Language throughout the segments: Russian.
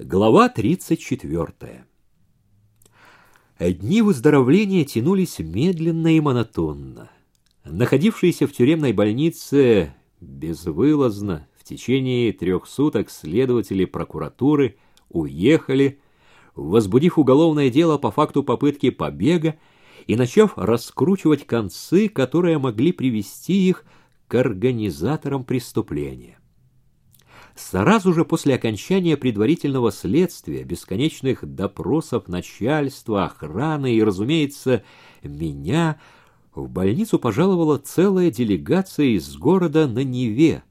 Глава 34. Дни выздоровления тянулись медленно и монотонно. Находившиеся в тюремной больнице безвылазно в течение трех суток следователи прокуратуры уехали, возбудив уголовное дело по факту попытки побега и начав раскручивать концы, которые могли привести их к организаторам преступления. Сразу же после окончания предварительного следствия, бесконечных допросов начальства, охраны и, разумеется, меня, в больницу пожаловала целая делегация из города на Неве,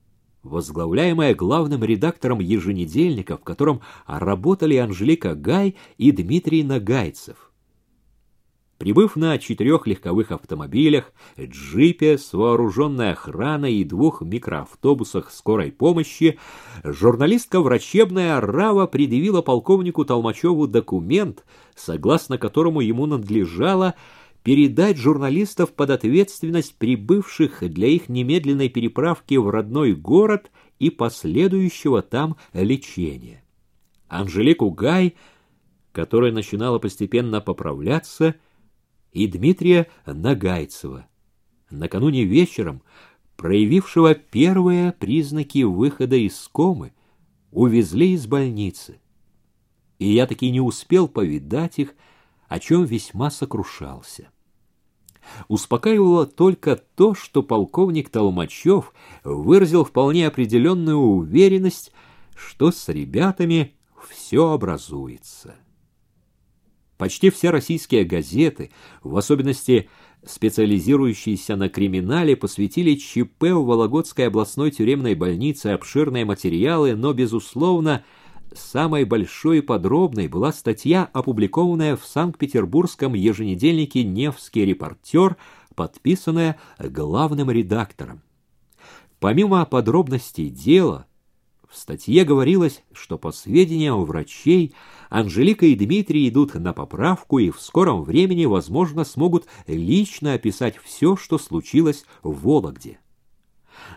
возглавляемая главным редактором еженедельника, в котором работали Анжелика Гай и Дмитрий Нагайцев. Прибыв на четырех легковых автомобилях, джипе с вооруженной охраной и двух микроавтобусах скорой помощи, журналистка врачебная Рава предъявила полковнику Толмачеву документ, согласно которому ему надлежало передать журналистов под ответственность прибывших для их немедленной переправки в родной город и последующего там лечения. Анжелику Гай, которая начинала постепенно поправляться, и Дмитрия Нагайцева, накануне вечером проявившего первые признаки выхода из комы, увезли из больницы. И я таки не успел повидать их, о чем весьма сокрушался. Успокаивало только то, что полковник Толмачев выразил вполне определенную уверенность, что с ребятами все образуется. Почти все российские газеты, в особенности специализирующиеся на криминале, посвятили ЧП в Вологодской областной тюремной больнице обширные материалы, но, безусловно, самой большой и подробной была статья, опубликованная в Санкт-Петербургском еженедельнике «Невский репортер», подписанная главным редактором. Помимо подробностей дела, в статье говорилось, что по сведениям врачей Анжелика и Дмитрий идут на поправку и в скором времени, возможно, смогут лично описать все, что случилось в Вологде.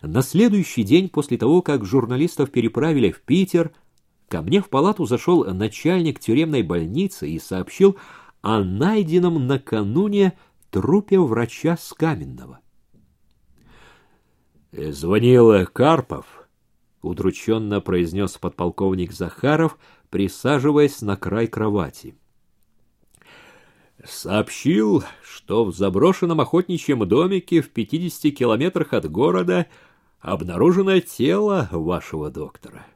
На следующий день после того, как журналистов переправили в Питер, ко мне в палату зашел начальник тюремной больницы и сообщил о найденном накануне трупе врача с Каменного. Звонил Карпов удрученно произнес подполковник Захаров, присаживаясь на край кровати. Сообщил, что в заброшенном охотничьем домике в 50 километрах от города обнаружено тело вашего доктора.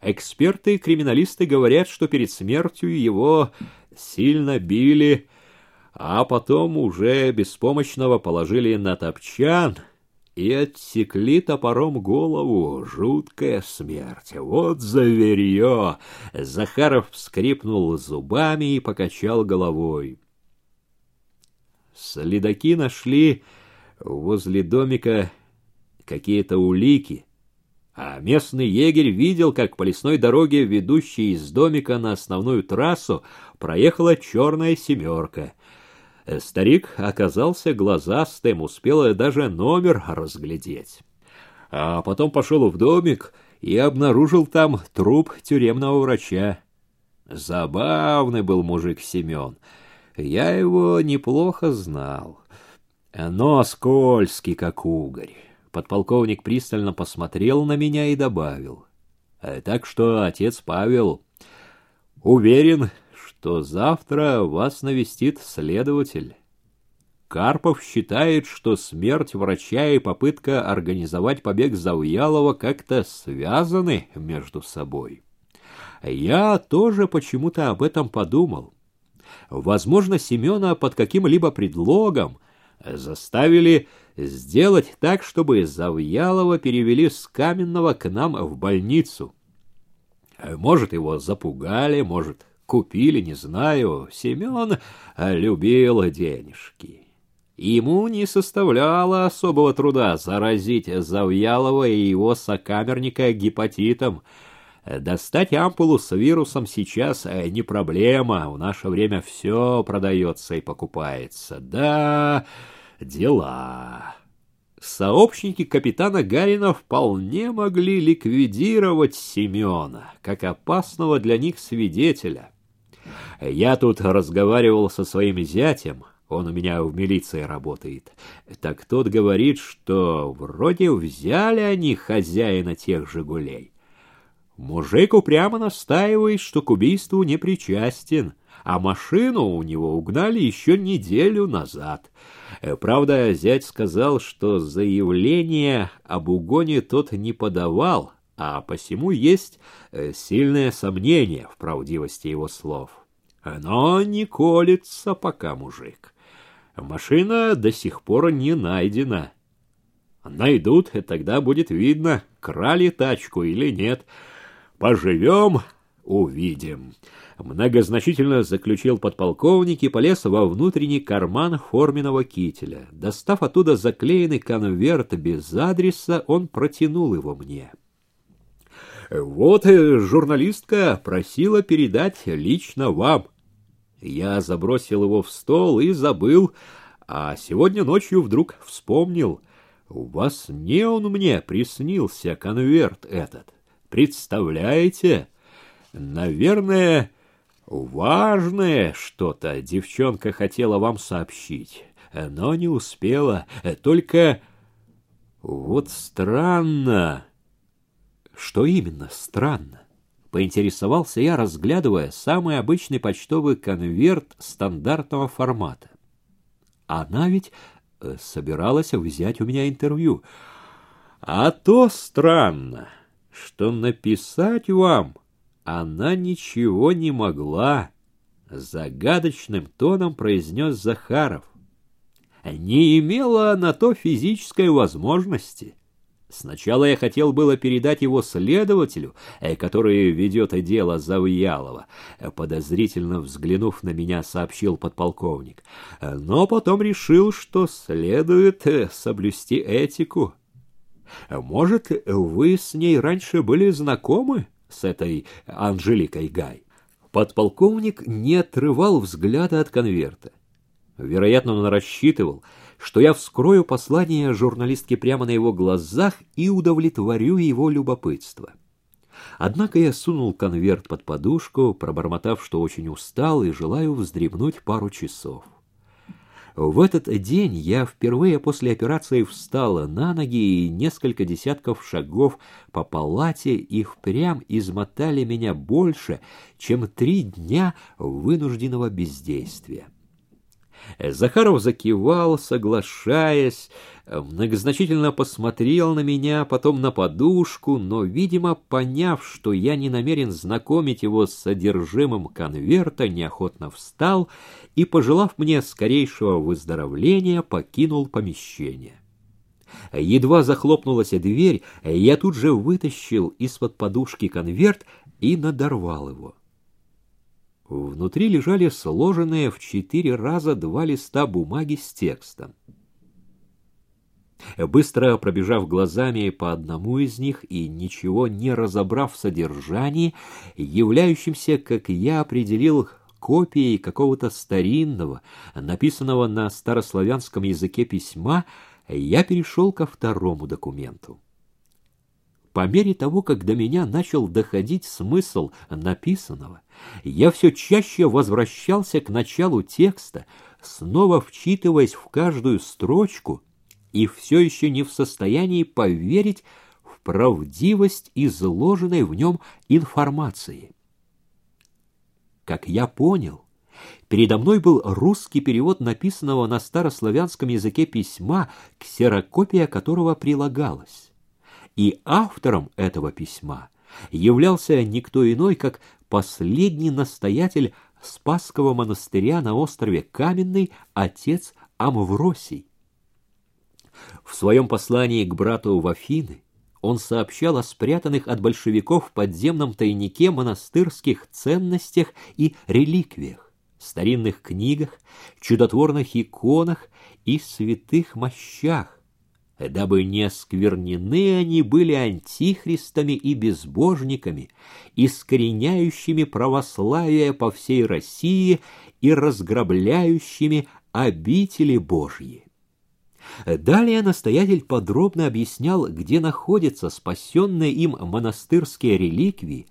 Эксперты и криминалисты говорят, что перед смертью его сильно били, а потом уже беспомощного положили на топчан — и отсекли топором голову. Жуткая смерть. Вот заверье! Захаров скрипнул зубами и покачал головой. Следаки нашли возле домика какие-то улики, а местный егерь видел, как по лесной дороге, ведущей из домика на основную трассу, проехала черная семерка — старик оказался глазастым, успел даже номер разглядеть. А потом пошел в домик и обнаружил там труп тюремного врача. Забавный был мужик Семен. Я его неплохо знал. Но скользкий, как угорь. Подполковник пристально посмотрел на меня и добавил. «Э, так что отец Павел уверен, что завтра вас навестит следователь. Карпов считает, что смерть врача и попытка организовать побег Завьялова как-то связаны между собой. Я тоже почему-то об этом подумал. Возможно, Семена под каким-либо предлогом заставили сделать так, чтобы Завьялова перевели с Каменного к нам в больницу. Может, его запугали, может, купили, не знаю. Семен любил денежки. Ему не составляло особого труда заразить Завьялова и его сокамерника гепатитом. Достать ампулу с вирусом сейчас не проблема, в наше время все продается и покупается. Да, дела. сообщники капитана Гарина вполне могли ликвидировать Семена, как опасного для них свидетеля. Я тут разговаривал со своим зятем, он у меня в милиции работает. Так тот говорит, что вроде взяли они хозяина тех «Жигулей». Мужик упрямо настаивает, что к убийству не причастен, а машину у него угнали еще неделю назад. Правда, зять сказал, что заявление об угоне тот не подавал, а посему есть э, сильное сомнение в правдивости его слов. Но не колется пока мужик. Машина до сих пор не найдена. Найдут, и тогда будет видно, крали тачку или нет. Поживем, увидим. Многозначительно заключил подполковник и полез во внутренний карман форменного кителя. Достав оттуда заклеенный конверт без адреса, он протянул его мне. Вот э, журналистка просила передать лично вам. Я забросил его в стол и забыл, а сегодня ночью вдруг вспомнил. Во сне он мне приснился, конверт этот. Представляете? Наверное, важное что-то девчонка хотела вам сообщить, но не успела. Только вот странно. Что именно странно? Поинтересовался я, разглядывая самый обычный почтовый конверт стандартного формата. Она ведь э, собиралась взять у меня интервью. А то странно, что написать вам она ничего не могла, загадочным тоном произнес Захаров. Не имела на то физической возможности. Сначала я хотел было передать его следователю, э, который ведет дело Завьялова. Подозрительно взглянув на меня, сообщил подполковник. Но потом решил, что следует э, соблюсти этику. Может, вы с ней раньше были знакомы, с этой Анжеликой Гай? Подполковник не отрывал взгляда от конверта. Вероятно, он рассчитывал, что я вскрою послание журналистки прямо на его глазах и удовлетворю его любопытство. Однако я сунул конверт под подушку, пробормотав, что очень устал и желаю вздремнуть пару часов. В этот день я впервые после операции встала на ноги, и несколько десятков шагов по палате и впрямь измотали меня больше, чем три дня вынужденного бездействия. Захаров закивал, соглашаясь, многозначительно посмотрел на меня, потом на подушку, но, видимо, поняв, что я не намерен знакомить его с содержимым конверта, неохотно встал и, пожелав мне скорейшего выздоровления, покинул помещение. Едва захлопнулась дверь, я тут же вытащил из-под подушки конверт и надорвал его. Внутри лежали сложенные в четыре раза два листа бумаги с текстом. Быстро пробежав глазами по одному из них и ничего не разобрав в содержании, являющимся, как я определил, копией какого-то старинного, написанного на старославянском языке письма, я перешел ко второму документу. По мере того, как до меня начал доходить смысл написанного, я все чаще возвращался к началу текста, снова вчитываясь в каждую строчку и все еще не в состоянии поверить в правдивость изложенной в нем информации. Как я понял, передо мной был русский перевод написанного на старославянском языке письма, ксерокопия которого прилагалась и автором этого письма являлся никто иной, как последний настоятель Спасского монастыря на острове Каменный, отец Амвросий. В своем послании к брату в Афины он сообщал о спрятанных от большевиков в подземном тайнике монастырских ценностях и реликвиях, старинных книгах, чудотворных иконах и святых мощах, дабы не осквернены они были антихристами и безбожниками, искореняющими православие по всей России и разграбляющими обители Божьи. Далее настоятель подробно объяснял, где находятся спасенные им монастырские реликвии,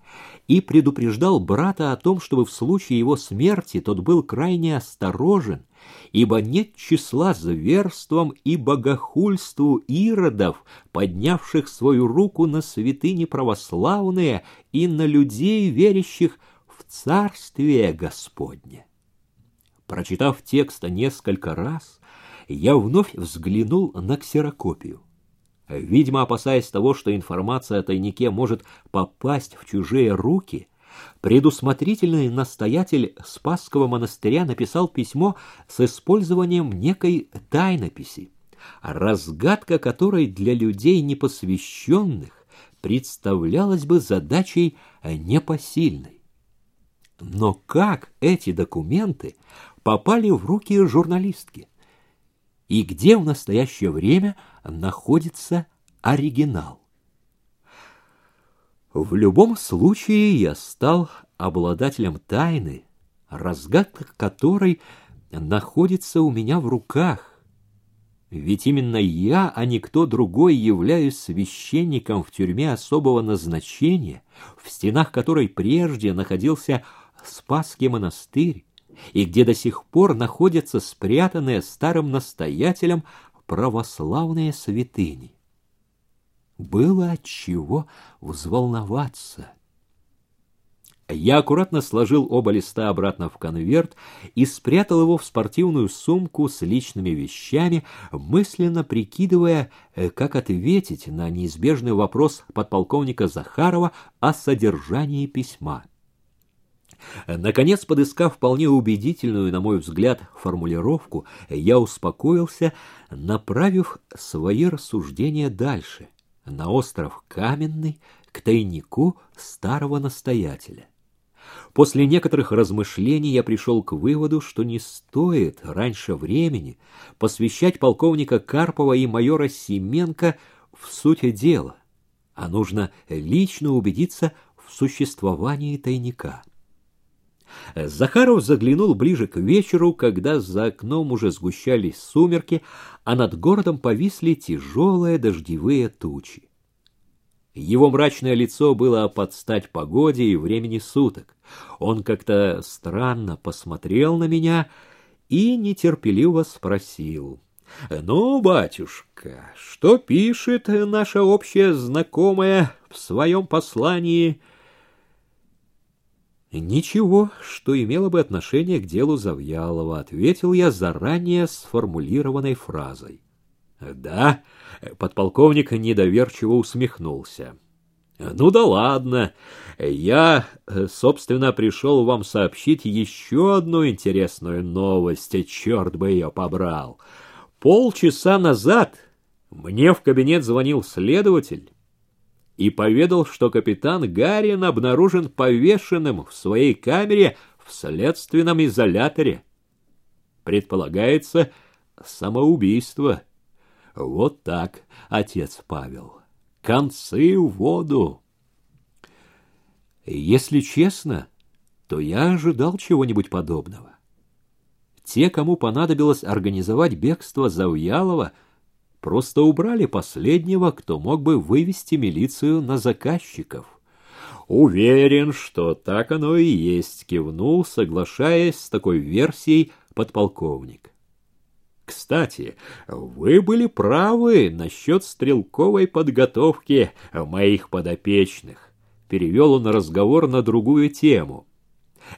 и предупреждал брата о том, чтобы в случае его смерти тот был крайне осторожен, ибо нет числа зверством и богохульству иродов, поднявших свою руку на святыни православные и на людей, верящих в Царствие Господне. Прочитав текст несколько раз, я вновь взглянул на ксерокопию. Видимо, опасаясь того, что информация о тайнике может попасть в чужие руки, предусмотрительный настоятель Спасского монастыря написал письмо с использованием некой тайнописи, разгадка которой для людей непосвященных представлялась бы задачей непосильной. Но как эти документы попали в руки журналистки? И где в настоящее время находится оригинал. В любом случае я стал обладателем тайны, разгадка которой находится у меня в руках. Ведь именно я, а не кто другой, являюсь священником в тюрьме особого назначения, в стенах которой прежде находился Спасский монастырь, и где до сих пор находятся спрятанные старым настоятелем православные святыни. Было от чего взволноваться. Я аккуратно сложил оба листа обратно в конверт и спрятал его в спортивную сумку с личными вещами, мысленно прикидывая, э, как ответить на неизбежный вопрос подполковника Захарова о содержании письма. Наконец, подыскав вполне убедительную, на мой взгляд, формулировку, я успокоился, направив свои рассуждения дальше, на остров Каменный, к тайнику старого настоятеля. После некоторых размышлений я пришел к выводу, что не стоит раньше времени посвящать полковника Карпова и майора Семенко в суть дела, а нужно лично убедиться в существовании тайника. Захаров заглянул ближе к вечеру, когда за окном уже сгущались сумерки, а над городом повисли тяжелые дождевые тучи. Его мрачное лицо было под стать погоде и времени суток. Он как-то странно посмотрел на меня и нетерпеливо спросил. «Ну, батюшка, что пишет наша общая знакомая в своем послании?» «Ничего, что имело бы отношение к делу Завьялова», — ответил я заранее сформулированной фразой. «Да», — подполковник недоверчиво усмехнулся. «Ну да ладно. Я, собственно, пришел вам сообщить еще одну интересную новость. Черт бы ее побрал. Полчаса назад мне в кабинет звонил следователь и поведал, что капитан Гарин обнаружен повешенным в своей камере в следственном изоляторе. Предполагается самоубийство. Вот так, отец Павел. Концы в воду. Если честно, то я ожидал чего-нибудь подобного. Те, кому понадобилось организовать бегство Завьялова, — просто убрали последнего, кто мог бы вывести милицию на заказчиков. Уверен, что так оно и есть, кивнул, соглашаясь с такой версией подполковник. Кстати, вы были правы насчет стрелковой подготовки моих подопечных. Перевел он разговор на другую тему.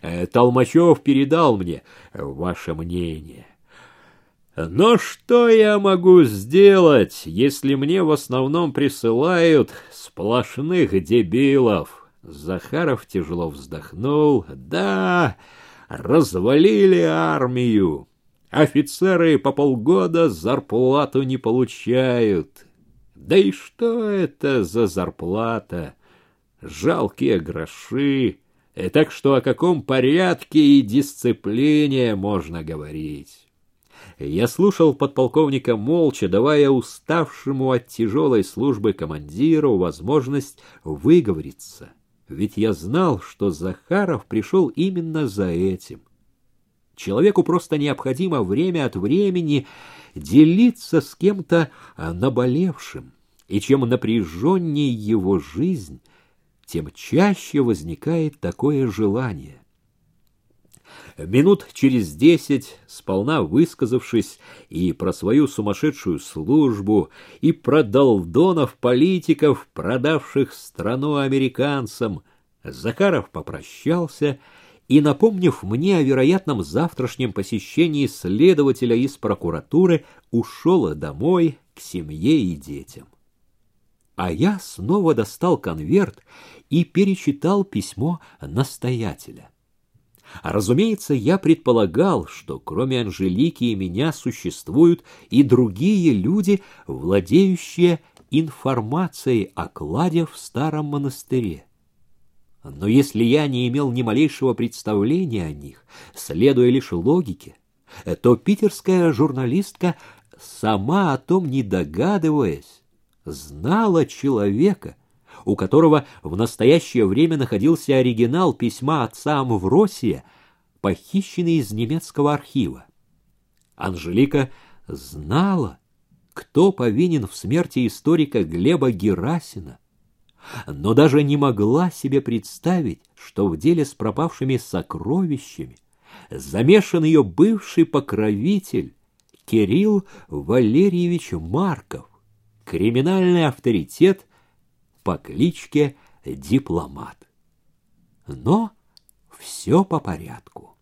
Э, Толмачев передал мне ваше мнение. Но что я могу сделать, если мне в основном присылают сплошных дебилов? Захаров тяжело вздохнул. Да, развалили армию. Офицеры по полгода зарплату не получают. Да и что это за зарплата? Жалкие гроши. И так что о каком порядке и дисциплине можно говорить? Я слушал подполковника молча, давая уставшему от тяжелой службы командиру возможность выговориться. Ведь я знал, что Захаров пришел именно за этим. Человеку просто необходимо время от времени делиться с кем-то наболевшим, и чем напряженнее его жизнь, тем чаще возникает такое желание. Минут через десять, сполна высказавшись и про свою сумасшедшую службу, и про долдонов-политиков, продавших страну американцам, Закаров попрощался и, напомнив мне о вероятном завтрашнем посещении следователя из прокуратуры, ушел домой к семье и детям. А я снова достал конверт и перечитал письмо настоятеля. Разумеется, я предполагал, что кроме Анжелики и меня существуют и другие люди, владеющие информацией о кладе в старом монастыре. Но если я не имел ни малейшего представления о них, следуя лишь логике, то питерская журналистка, сама о том не догадываясь, знала человека, у которого в настоящее время находился оригинал письма отца Амвросия, похищенный из немецкого архива. Анжелика знала, кто повинен в смерти историка Глеба Герасина, но даже не могла себе представить, что в деле с пропавшими сокровищами замешан ее бывший покровитель Кирилл Валерьевич Марков, криминальный авторитет по кличке Дипломат. Но все по порядку.